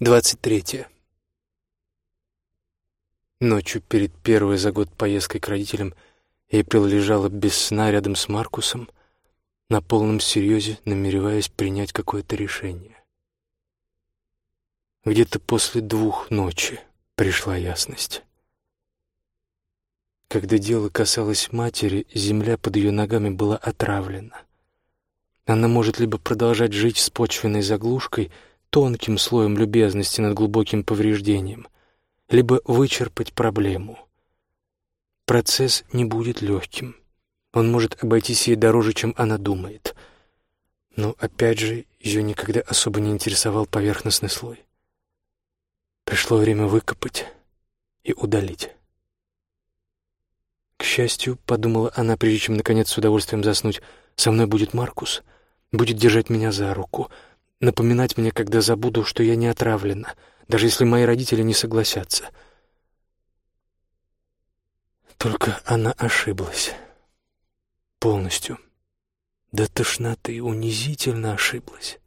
23. Ночью перед первой за год поездкой к родителям Эйприл лежала без сна рядом с Маркусом, на полном серьезе намереваясь принять какое-то решение. Где-то после двух ночи пришла ясность. Когда дело касалось матери, земля под ее ногами была отравлена. Она может либо продолжать жить с почвенной заглушкой — тонким слоем любезности над глубоким повреждением, либо вычерпать проблему. Процесс не будет легким. Он может обойтись ей дороже, чем она думает. Но, опять же, ее никогда особо не интересовал поверхностный слой. Пришло время выкопать и удалить. К счастью, подумала она, прежде чем наконец с удовольствием заснуть, со мной будет Маркус, будет держать меня за руку — напоминать мне, когда забуду, что я не отравлена, даже если мои родители не согласятся. Только она ошиблась. Полностью. До тошноты унизительно ошиблась.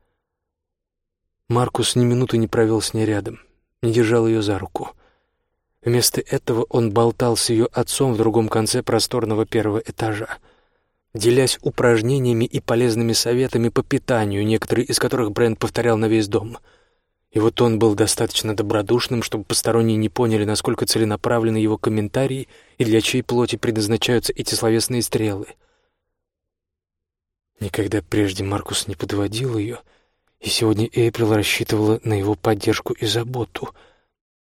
Маркус ни минуты не провел с ней рядом, не держал ее за руку. Вместо этого он болтал с ее отцом в другом конце просторного первого этажа — делясь упражнениями и полезными советами по питанию, некоторые из которых Брент повторял на весь дом. И вот он был достаточно добродушным, чтобы посторонние не поняли, насколько целенаправлены его комментарии и для чьей плоти предназначаются эти словесные стрелы. Никогда прежде Маркус не подводил ее, и сегодня Эйприл рассчитывала на его поддержку и заботу —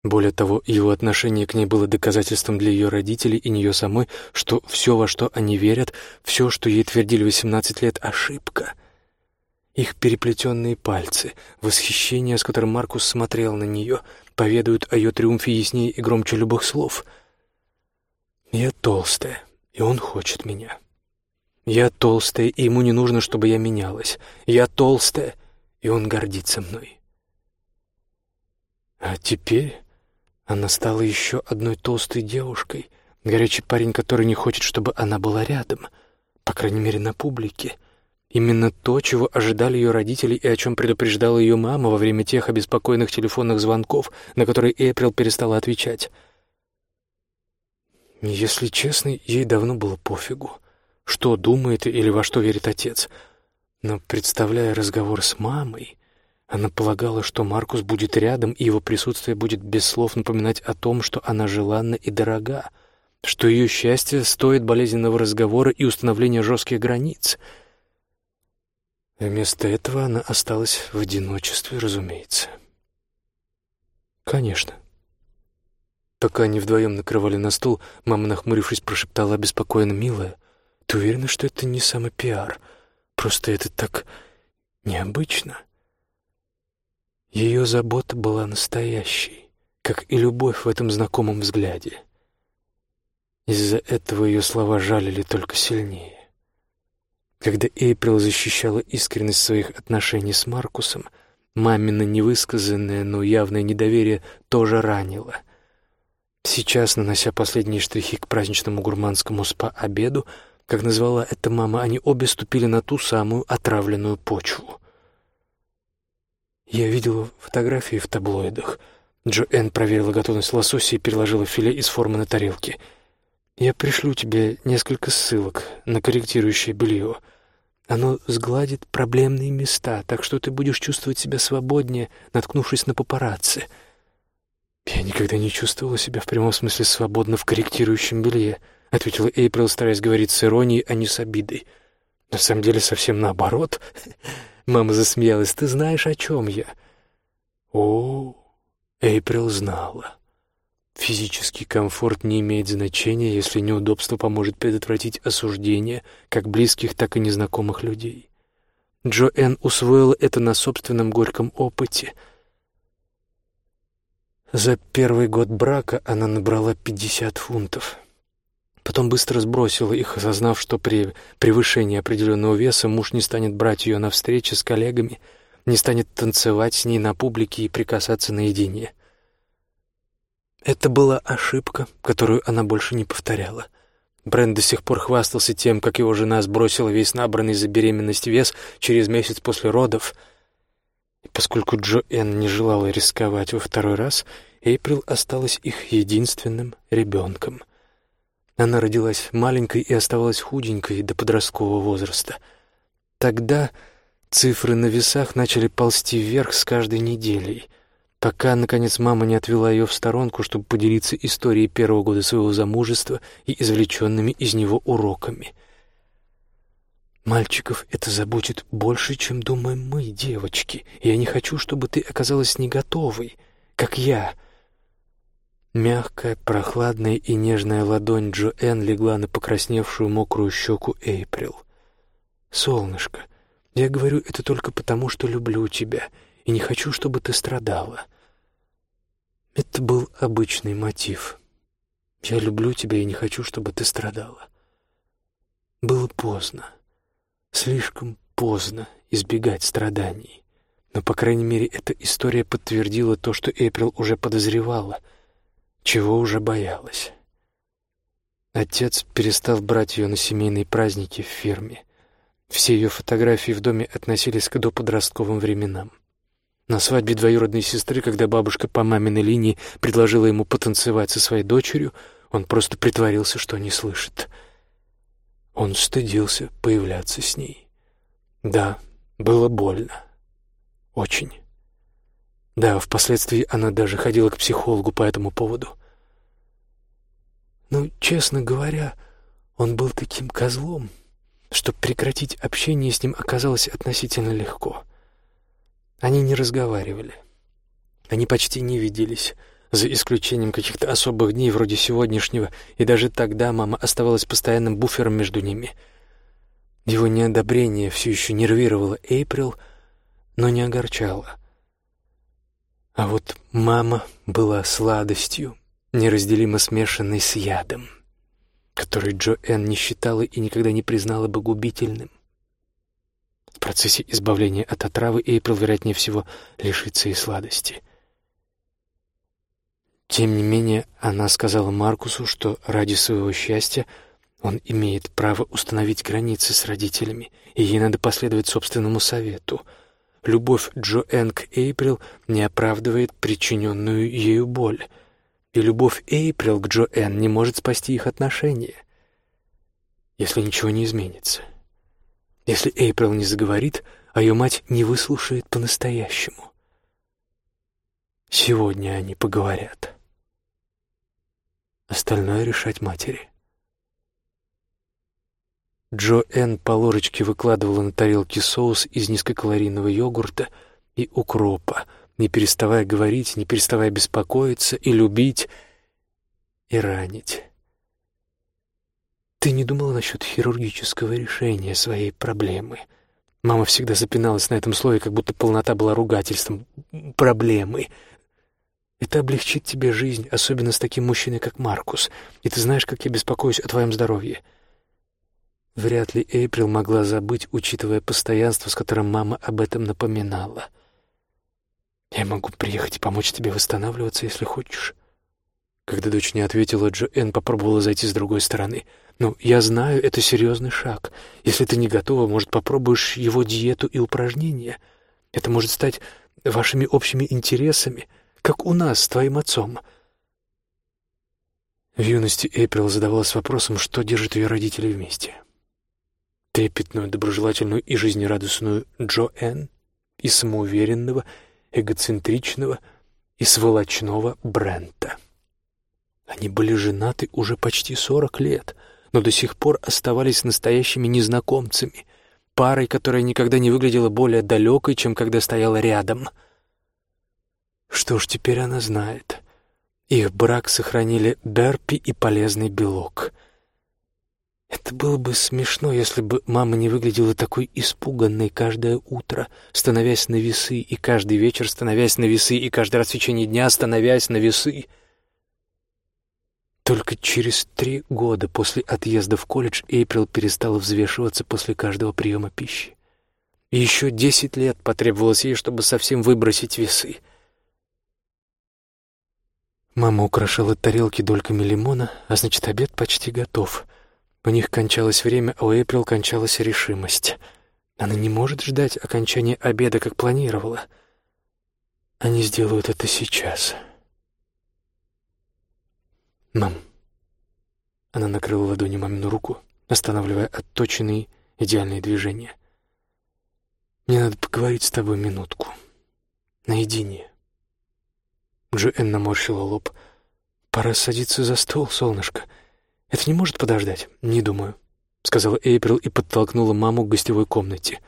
более того, его отношение к ней было доказательством для ее родителей и нее самой, что все, во что они верят, все, что ей твердили 18 лет, — ошибка. Их переплетенные пальцы, восхищение, с которым Маркус смотрел на нее, поведают о ее триумфе яснее и громче любых слов. «Я толстая, и он хочет меня. Я толстая, и ему не нужно, чтобы я менялась. Я толстая, и он гордится мной». А теперь она стала еще одной толстой девушкой, горячий парень, который не хочет, чтобы она была рядом, по крайней мере, на публике. Именно то, чего ожидали ее родители и о чем предупреждала ее мама во время тех обеспокоенных телефонных звонков, на которые Эйприл перестала отвечать. Если честно, ей давно было пофигу, что думает или во что верит отец. Но, представляя разговор с мамой, она полагала, что Маркус будет рядом, и его присутствие будет без слов напоминать о том, что она желанна и дорога, что ее счастье стоит болезненного разговора и установления жестких границ. Вместо этого она осталась в одиночестве, разумеется. Конечно. Пока они вдвоем накрывали на стол, мама, нахмурившись, прошептала обеспокоенно, «Милая, ты уверена, что это не самый пиар? Просто это так необычно». Ее забота была настоящей, как и любовь в этом знакомом взгляде. Из-за этого ее слова жалили только сильнее. Когда Эйприл защищала искренность своих отношений с Маркусом, мамино невысказанное, но явное недоверие тоже ранило. Сейчас, нанося последние штрихи к праздничному гурманскому спа-обеду, как назвала это мама, они обе ступили на ту самую отравленную почву. Я видела фотографии в таблоидах. Джоэн проверила готовность лосося и переложила филе из формы на тарелки. Я пришлю тебе несколько ссылок на корректирующее белье. Оно сгладит проблемные места, так что ты будешь чувствовать себя свободнее, наткнувшись на папарацци. Я никогда не чувствовала себя в прямом смысле свободно в корректирующем белье, ответила Эйприл, стараясь говорить с иронией, а не с обидой. На самом деле совсем наоборот. Мама засмеялась. «Ты знаешь, о чем я?» О, Эйприл знала. Физический комфорт не имеет значения, если неудобство поможет предотвратить осуждение как близких, так и незнакомых людей. Джоэн усвоила это на собственном горьком опыте. За первый год брака она набрала 50 фунтов. Потом быстро сбросила их, осознав, что при превышении определенного веса муж не станет брать ее на встречи с коллегами, не станет танцевать с ней на публике и прикасаться наедине. Это была ошибка, которую она больше не повторяла. Брент до сих пор хвастался тем, как его жена сбросила весь набранный за беременность вес через месяц после родов. И поскольку Джоэн не желала рисковать во второй раз, Эйприл осталась их единственным ребенком. Она родилась маленькой и оставалась худенькой до подросткового возраста. Тогда цифры на весах начали ползти вверх с каждой неделей, пока, наконец, мама не отвела ее в сторонку, чтобы поделиться историей первого года своего замужества и извлеченными из него уроками — Мальчиков это заботит больше, чем думаем мы, девочки. Я не хочу, чтобы ты оказалась не готовой, как я. Мягкая, прохладная и нежная ладонь Джоэн легла на покрасневшую мокрую щеку Эйприл. «Солнышко, я говорю это только потому, что люблю тебя и не хочу, чтобы ты страдала». Это был обычный мотив. «Я люблю тебя и не хочу, чтобы ты страдала». Было поздно. Слишком поздно избегать страданий. Но, по крайней мере, эта история подтвердила то, что Эйприл уже подозревала, чего уже боялась. Отец перестал брать ее на семейные праздники в фирме. Все ее фотографии в доме относились к доподростковым временам. На свадьбе двоюродной сестры, когда бабушка по маминой линии предложила ему потанцевать со своей дочерью, он просто притворился, что не слышит — он стыдился появляться с ней. Да, было больно. Очень. Да, впоследствии она даже ходила к психологу по этому поводу. Но, честно говоря, он был таким козлом, что прекратить общение с ним оказалось относительно легко. Они не разговаривали. Они почти не виделись за исключением каких-то особых дней вроде сегодняшнего, и даже тогда мама оставалась постоянным буфером между ними. Его неодобрение все еще нервировало Эйприл, но не огорчало. А вот мама была сладостью, неразделимо смешанной с ядом, который Джоэн не считала и никогда не признала бы губительным. В процессе избавления от отравы Эйприл, вероятнее всего, лишится и сладости — тем не менее, она сказала Маркусу, что ради своего счастья он имеет право установить границы с родителями, и ей надо последовать собственному совету. Любовь Джоэн к Эйприл не оправдывает причиненную ею боль, и любовь Эйприл к Джоэн не может спасти их отношения, если ничего не изменится. Если Эйприл не заговорит, а ее мать не выслушает по-настоящему. Сегодня они поговорят. Остальное решать матери. Джо Энн по ложечке выкладывала на тарелке соус из низкокалорийного йогурта и укропа, не переставая говорить, не переставая беспокоиться и любить, и ранить. «Ты не думала насчет хирургического решения своей проблемы?» Мама всегда запиналась на этом слове, как будто полнота была ругательством. «Проблемы». Это облегчит тебе жизнь, особенно с таким мужчиной, как Маркус. И ты знаешь, как я беспокоюсь о твоем здоровье». Вряд ли Эйприл могла забыть, учитывая постоянство, с которым мама об этом напоминала. «Я могу приехать и помочь тебе восстанавливаться, если хочешь». Когда дочь не ответила, Джоэн попробовала зайти с другой стороны. «Ну, я знаю, это серьезный шаг. Если ты не готова, может, попробуешь его диету и упражнения? Это может стать вашими общими интересами» как у нас с твоим отцом». В юности Эйприл задавалась вопросом, что держит ее родителей вместе. Трепетную, доброжелательную и жизнерадостную Джоэн и самоуверенного, эгоцентричного и сволочного Брента. Они были женаты уже почти сорок лет, но до сих пор оставались настоящими незнакомцами, парой, которая никогда не выглядела более далекой, чем когда стояла рядом — что ж, теперь она знает. Их брак сохранили Берпи и полезный белок. Это было бы смешно, если бы мама не выглядела такой испуганной каждое утро, становясь на весы, и каждый вечер становясь на весы, и каждый раз в течение дня становясь на весы. Только через три года после отъезда в колледж Эйприл перестала взвешиваться после каждого приема пищи. И еще десять лет потребовалось ей, чтобы совсем выбросить весы — Мама украшала тарелки дольками лимона, а значит, обед почти готов. У них кончалось время, а у Эприл кончалась решимость. Она не может ждать окончания обеда, как планировала. они сделают это сейчас. Мам. Она накрыла ладонью мамину руку, останавливая отточенные идеальные движения. Мне надо поговорить с тобой минутку. Наедине. Джоэн наморщила лоб. «Пора садиться за стол, солнышко. Это не может подождать?» «Не думаю», — сказала Эйприл и подтолкнула маму к гостевой комнате.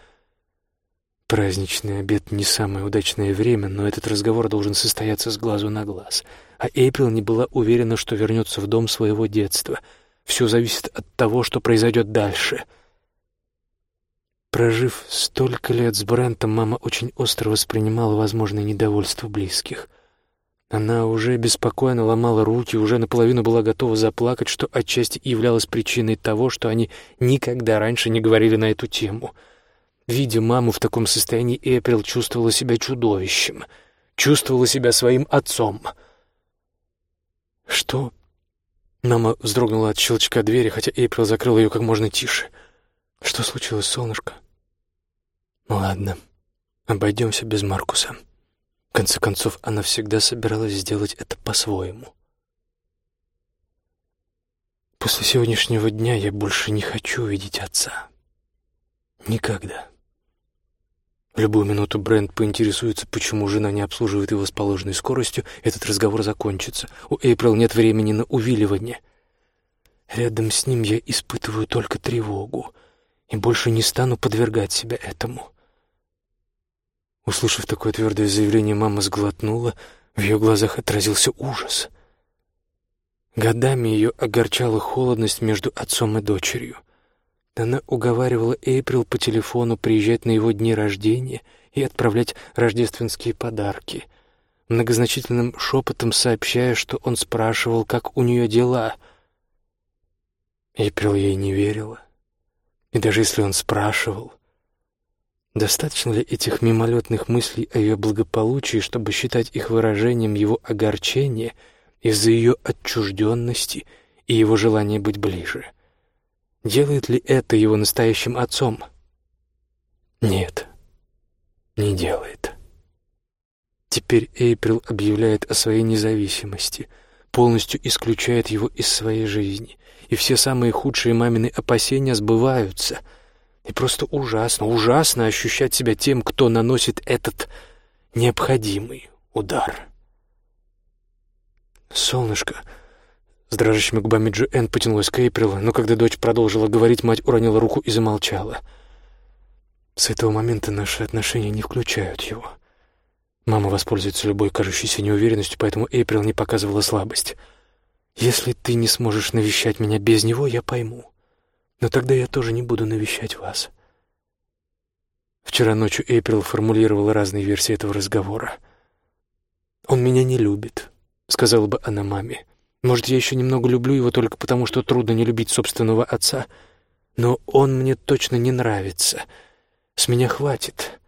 Праздничный обед — не самое удачное время, но этот разговор должен состояться с глазу на глаз. А Эйприл не была уверена, что вернется в дом своего детства. Все зависит от того, что произойдет дальше. Прожив столько лет с Брентом, мама очень остро воспринимала возможное недовольство близких. Она уже беспокойно ломала руки, уже наполовину была готова заплакать, что отчасти являлось причиной того, что они никогда раньше не говорили на эту тему. Видя маму в таком состоянии, Эприл чувствовала себя чудовищем, чувствовала себя своим отцом. «Что?» Мама вздрогнула от щелчка двери, хотя Эйприл закрыла ее как можно тише. «Что случилось, солнышко?» «Ладно, обойдемся без Маркуса» конце концов, она всегда собиралась сделать это по-своему. После сегодняшнего дня я больше не хочу видеть отца. Никогда. В любую минуту Брент поинтересуется, почему жена не обслуживает его с положенной скоростью, этот разговор закончится. У Эйприл нет времени на увиливание. Рядом с ним я испытываю только тревогу и больше не стану подвергать себя этому. Услышав такое твердое заявление, мама сглотнула, в ее глазах отразился ужас. Годами ее огорчала холодность между отцом и дочерью. Она уговаривала Эйприл по телефону приезжать на его дни рождения и отправлять рождественские подарки, многозначительным шепотом сообщая, что он спрашивал, как у нее дела. Эйприл ей не верила. И даже если он спрашивал, Достаточно ли этих мимолетных мыслей о ее благополучии, чтобы считать их выражением его огорчения из-за ее отчужденности и его желания быть ближе? Делает ли это его настоящим отцом? Нет, не делает. Теперь Эйприл объявляет о своей независимости, полностью исключает его из своей жизни, и все самые худшие мамины опасения сбываются — и просто ужасно, ужасно ощущать себя тем, кто наносит этот необходимый удар. «Солнышко!» С дрожащими губами Джоэн потянулась к Эйприл, но когда дочь продолжила говорить, мать уронила руку и замолчала. С этого момента наши отношения не включают его. Мама воспользуется любой кажущейся неуверенностью, поэтому Эйприл не показывала слабость. «Если ты не сможешь навещать меня без него, я пойму. Но тогда я тоже не буду навещать вас. Вчера ночью Эйприл формулировала разные версии этого разговора. «Он меня не любит», — сказала бы она маме. «Может, я еще немного люблю его только потому, что трудно не любить собственного отца, но он мне точно не нравится. С меня хватит».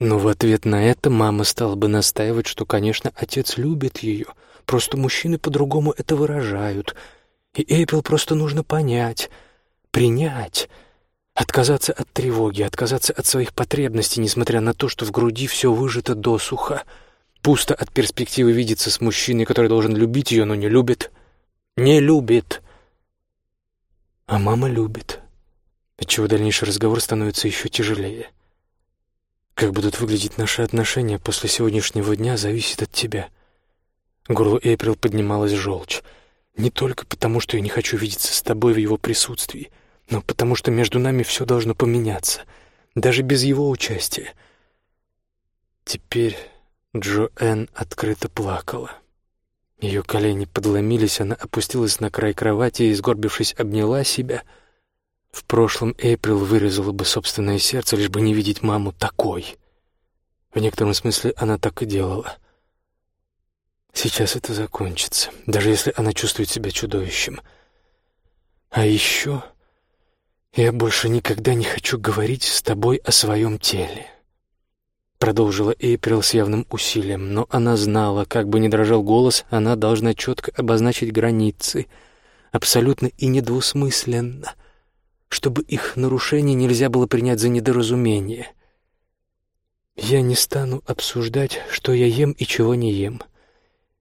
Но в ответ на это мама стала бы настаивать, что, конечно, отец любит ее, просто мужчины по-другому это выражают, и Эйприл просто нужно понять — принять, отказаться от тревоги, отказаться от своих потребностей, несмотря на то, что в груди все выжато досуха. Пусто от перспективы видеться с мужчиной, который должен любить ее, но не любит. Не любит. А мама любит. Отчего дальнейший разговор становится еще тяжелее. Как будут выглядеть наши отношения после сегодняшнего дня, зависит от тебя. Горло Эйприл поднималась желчь. Не только потому, что я не хочу видеться с тобой в его присутствии, но потому что между нами все должно поменяться, даже без его участия. Теперь Джоэн открыто плакала. Ее колени подломились, она опустилась на край кровати и, сгорбившись, обняла себя. В прошлом Эйприл вырезала бы собственное сердце, лишь бы не видеть маму такой. В некотором смысле она так и делала — Сейчас это закончится, даже если она чувствует себя чудовищем. А еще я больше никогда не хочу говорить с тобой о своем теле. Продолжила Эйприл с явным усилием, но она знала, как бы ни дрожал голос, она должна четко обозначить границы, абсолютно и недвусмысленно, чтобы их нарушение нельзя было принять за недоразумение. Я не стану обсуждать, что я ем и чего не ем.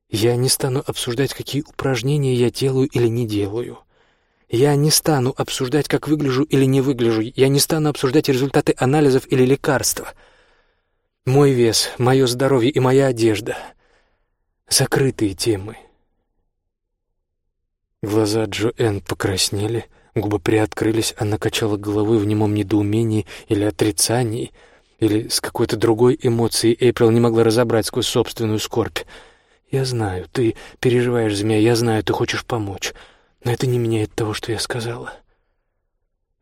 Я не стану обсуждать, какие упражнения я делаю или не делаю. Я не стану обсуждать, как выгляжу или не выгляжу. Я не стану обсуждать результаты анализов или лекарства. Мой вес, мое здоровье и моя одежда — закрытые темы. Глаза Джоэн покраснели, губы приоткрылись, она качала головой в немом недоумении или отрицании, или с какой-то другой эмоцией Эйприл не могла разобрать сквозь собственную скорбь. «Я знаю, ты переживаешь за меня, я знаю, ты хочешь помочь, но это не меняет того, что я сказала».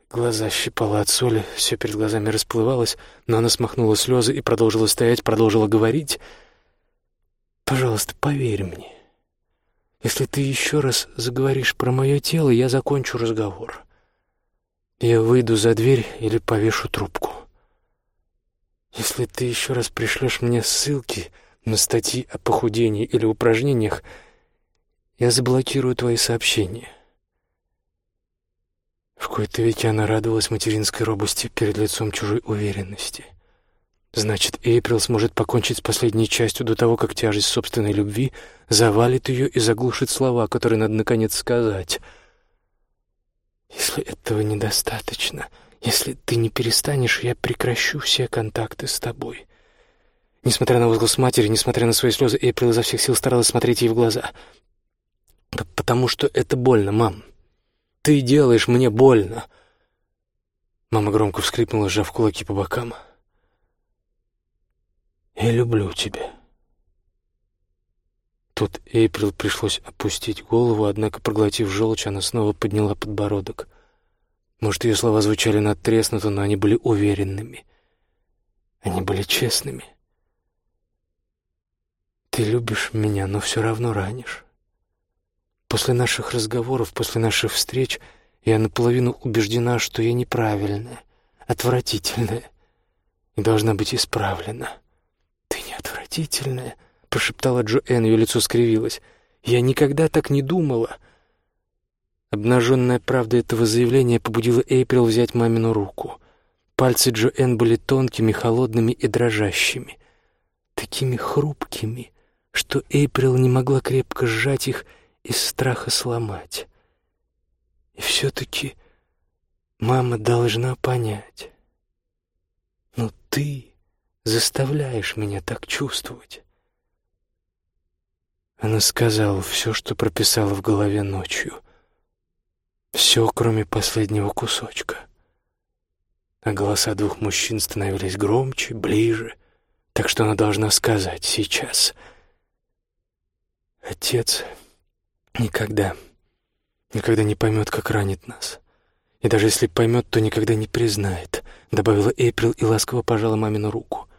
Глаза щипала от соли, все перед глазами расплывалось, но она смахнула слезы и продолжила стоять, продолжила говорить. «Пожалуйста, поверь мне. Если ты еще раз заговоришь про мое тело, я закончу разговор. Я выйду за дверь или повешу трубку. Если ты еще раз пришлешь мне ссылки на статьи о похудении или упражнениях, я заблокирую твои сообщения. В кои-то веки она радовалась материнской робости перед лицом чужой уверенности. Значит, Эйприл сможет покончить с последней частью до того, как тяжесть собственной любви завалит ее и заглушит слова, которые надо наконец сказать. Если этого недостаточно, если ты не перестанешь, я прекращу все контакты с тобой. Несмотря на возглас матери, несмотря на свои слезы, Эйприл изо всех сил старалась смотреть ей в глаза. «Потому что это больно, мам. Ты делаешь мне больно». Мама громко вскрипнула, сжав кулаки по бокам. «Я люблю тебя». Тут Эйприл пришлось опустить голову, однако, проглотив желчь, она снова подняла подбородок. Может, ее слова звучали надтреснуто, но они были уверенными. Они были честными. Ты любишь меня, но все равно ранишь. После наших разговоров, после наших встреч я наполовину убеждена, что я неправильная, отвратительная и должна быть исправлена. «Ты не отвратительная», — прошептала Джоэн, ее лицо скривилось. «Я никогда так не думала». Обнаженная правда этого заявления побудила Эйприл взять мамину руку. Пальцы Джоэн были тонкими, холодными и дрожащими, такими хрупкими, что Эйприл не могла крепко сжать их из страха сломать. И все-таки мама должна понять. Но ты заставляешь меня так чувствовать. Она сказала все, что прописала в голове ночью. Все, кроме последнего кусочка. А голоса двух мужчин становились громче, ближе, так что она должна сказать сейчас — Отец никогда, никогда не поймет, как ранит нас. И даже если поймет, то никогда не признает, — добавила Эйприл и ласково пожала мамину руку.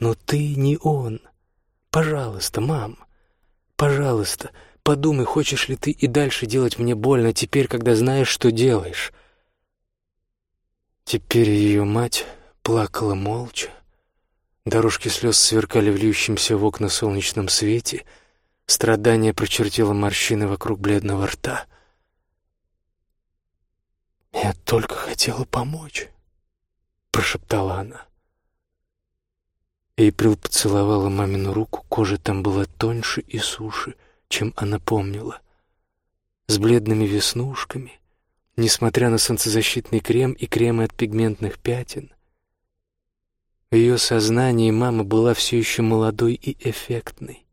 Но ты не он. Пожалуйста, мам, пожалуйста, подумай, хочешь ли ты и дальше делать мне больно теперь, когда знаешь, что делаешь. Теперь ее мать плакала молча. Дорожки слез сверкали в льющемся в окна солнечном свете — Страдание прочертило морщины вокруг бледного рта. «Я только хотела помочь», — прошептала она. Эйприл поцеловала мамину руку, кожа там была тоньше и суше, чем она помнила. С бледными веснушками, несмотря на солнцезащитный крем и кремы от пигментных пятен. В ее сознании мама была все еще молодой и эффектной.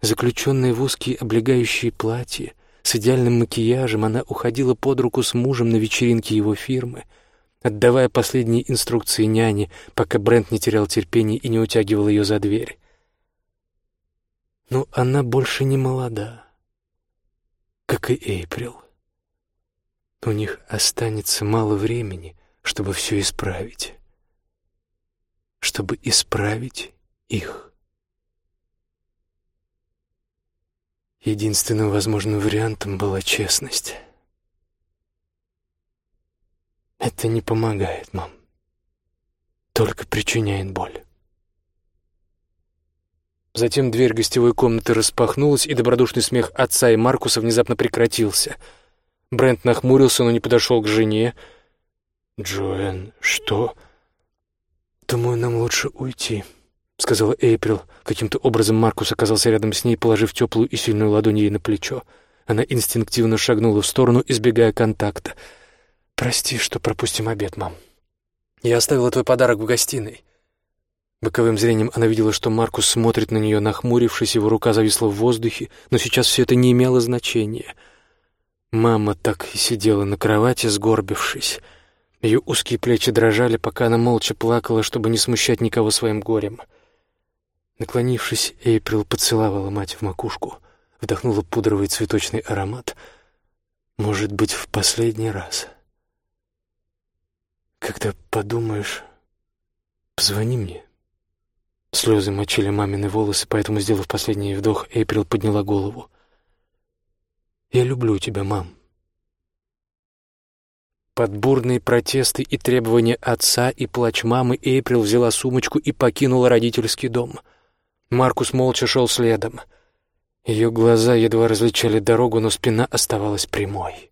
Заключенная в узкие облегающие платья, с идеальным макияжем, она уходила под руку с мужем на вечеринке его фирмы, отдавая последние инструкции няне, пока Брент не терял терпения и не утягивал ее за дверь. Но она больше не молода, как и Эйприл. У них останется мало времени, чтобы все исправить, чтобы исправить их. Единственным возможным вариантом была честность. Это не помогает, мам. Только причиняет боль. Затем дверь гостевой комнаты распахнулась, и добродушный смех отца и Маркуса внезапно прекратился. Брент нахмурился, но не подошел к жене. «Джоэн, что?» «Думаю, нам лучше уйти», — сказала Эйприл. Каким-то образом Маркус оказался рядом с ней, положив теплую и сильную ладонь ей на плечо. Она инстинктивно шагнула в сторону, избегая контакта. «Прости, что пропустим обед, мам. Я оставила твой подарок в гостиной». Боковым зрением она видела, что Маркус смотрит на нее, нахмурившись, его рука зависла в воздухе, но сейчас все это не имело значения. Мама так и сидела на кровати, сгорбившись. Ее узкие плечи дрожали, пока она молча плакала, чтобы не смущать никого своим горем. Наклонившись, Эйприл поцеловала мать в макушку, вдохнула пудровый цветочный аромат. Может быть, в последний раз. Когда подумаешь, позвони мне. Слезы мочили мамины волосы, поэтому, сделав последний вдох, Эйприл подняла голову. «Я люблю тебя, мам». Под бурные протесты и требования отца и плач мамы Эйприл взяла сумочку и покинула родительский дом. Маркус молча шел следом. Ее глаза едва различали дорогу, но спина оставалась прямой.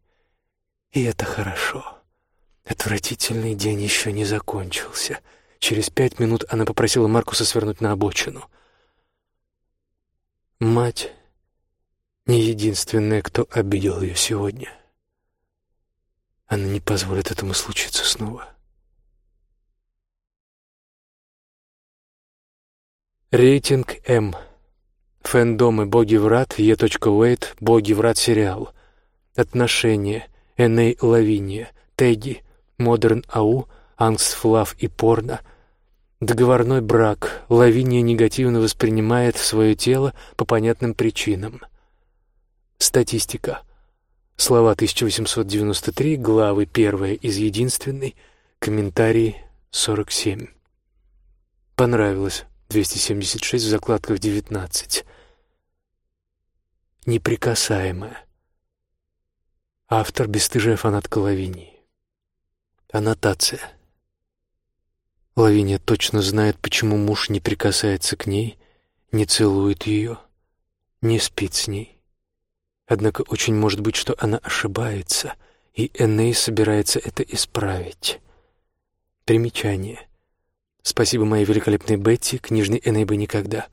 И это хорошо. Отвратительный день еще не закончился — Через пять минут она попросила Маркуса свернуть на обочину. Мать не единственная, кто обидел ее сегодня. Она не позволит этому случиться снова. Рейтинг М. Фэндомы «Боги врат», Е. Уэйт, «Боги врат» сериал. Отношения. Эней Лавиния, Тедди, Модерн Ау, ангстфлав и порно. Договорной брак. Лавиния негативно воспринимает свое тело по понятным причинам. Статистика. Слова 1893, главы 1 из единственной, комментарии 47. Понравилось. 276 в закладках 19. Неприкасаемая. Автор бесстыжая фанатка Лавинии. Аннотация. Лавиния точно знает, почему муж не прикасается к ней, не целует ее, не спит с ней. Однако очень может быть, что она ошибается, и Эней собирается это исправить. Примечание. Спасибо моей великолепной Бетти, книжный Эней бы никогда.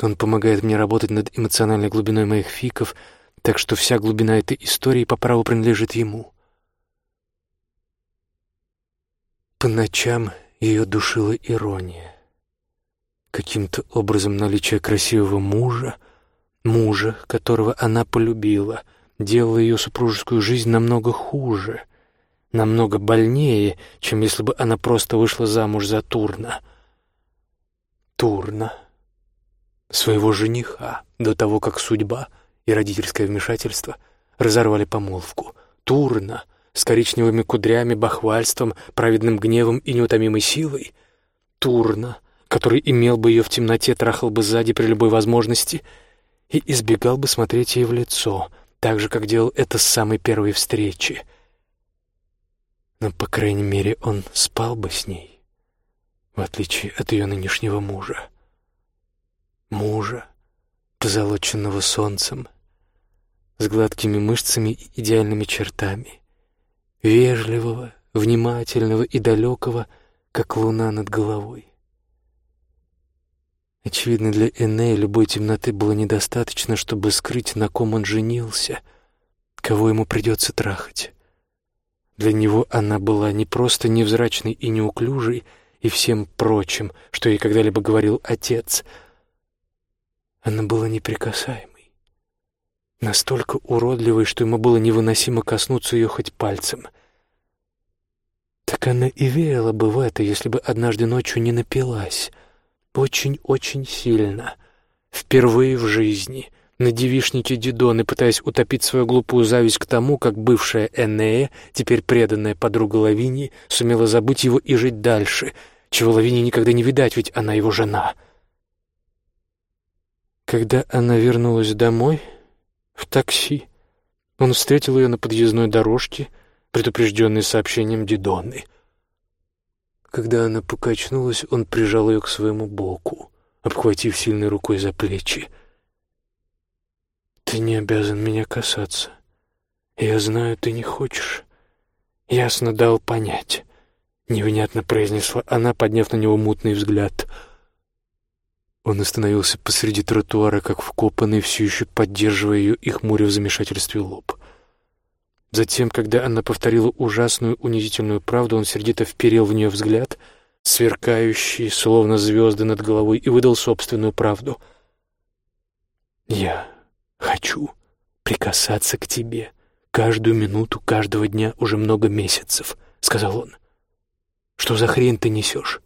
Он помогает мне работать над эмоциональной глубиной моих фиков, так что вся глубина этой истории по праву принадлежит ему. По ночам ее душила ирония. Каким-то образом наличие красивого мужа, мужа, которого она полюбила, делало ее супружескую жизнь намного хуже, намного больнее, чем если бы она просто вышла замуж за Турна. Турна. Своего жениха, до того, как судьба и родительское вмешательство разорвали помолвку. Турна — с коричневыми кудрями, бахвальством, праведным гневом и неутомимой силой. Турна, который имел бы ее в темноте, трахал бы сзади при любой возможности и избегал бы смотреть ей в лицо, так же, как делал это с самой первой встречи. Но, по крайней мере, он спал бы с ней, в отличие от ее нынешнего мужа. Мужа, позолоченного солнцем, с гладкими мышцами и идеальными чертами вежливого, внимательного и далекого, как луна над головой. Очевидно, для Энея любой темноты было недостаточно, чтобы скрыть, на ком он женился, кого ему придется трахать. Для него она была не просто невзрачной и неуклюжей и всем прочим, что ей когда-либо говорил отец. Она была неприкасаемой настолько уродливой, что ему было невыносимо коснуться ее хоть пальцем. Так она и верила бы в это, если бы однажды ночью не напилась. Очень-очень сильно. Впервые в жизни. На девишнике Дидоны, пытаясь утопить свою глупую зависть к тому, как бывшая Энея, теперь преданная подруга Лавинии, сумела забыть его и жить дальше, чего Лавинии никогда не видать, ведь она его жена. Когда она вернулась домой, в такси. Он встретил ее на подъездной дорожке, предупрежденной сообщением Дидоны. Когда она покачнулась, он прижал ее к своему боку, обхватив сильной рукой за плечи. «Ты не обязан меня касаться. Я знаю, ты не хочешь. Ясно дал понять. невнятно произнесла она, подняв на него мутный взгляд. Он остановился посреди тротуара, как вкопанный, все еще поддерживая ее и хмуря в замешательстве лоб. Затем, когда она повторила ужасную, унизительную правду, он сердито вперил в нее взгляд, сверкающий, словно звезды над головой, и выдал собственную правду. «Я хочу прикасаться к тебе каждую минуту каждого дня уже много месяцев», — сказал он. «Что за хрень ты несешь?